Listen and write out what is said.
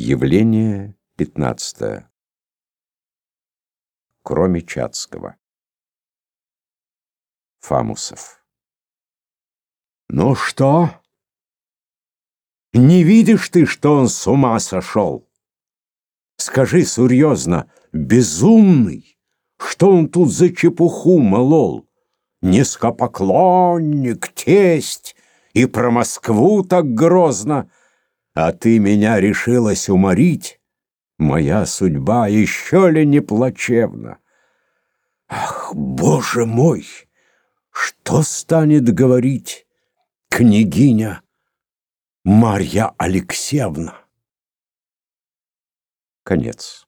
Явление пятнадцатое. Кроме Чацкого. Фамусов. Ну что? Не видишь ты, что он с ума сошел? Скажи серьезно, безумный, что он тут за чепуху молол? Низкопоклонник, тесть, и про Москву так грозно, а ты меня решилась уморить. Моя судьба еще ли не плачевна? Ах, боже мой! Что станет говорить княгиня Марья Алексеевна? Конец.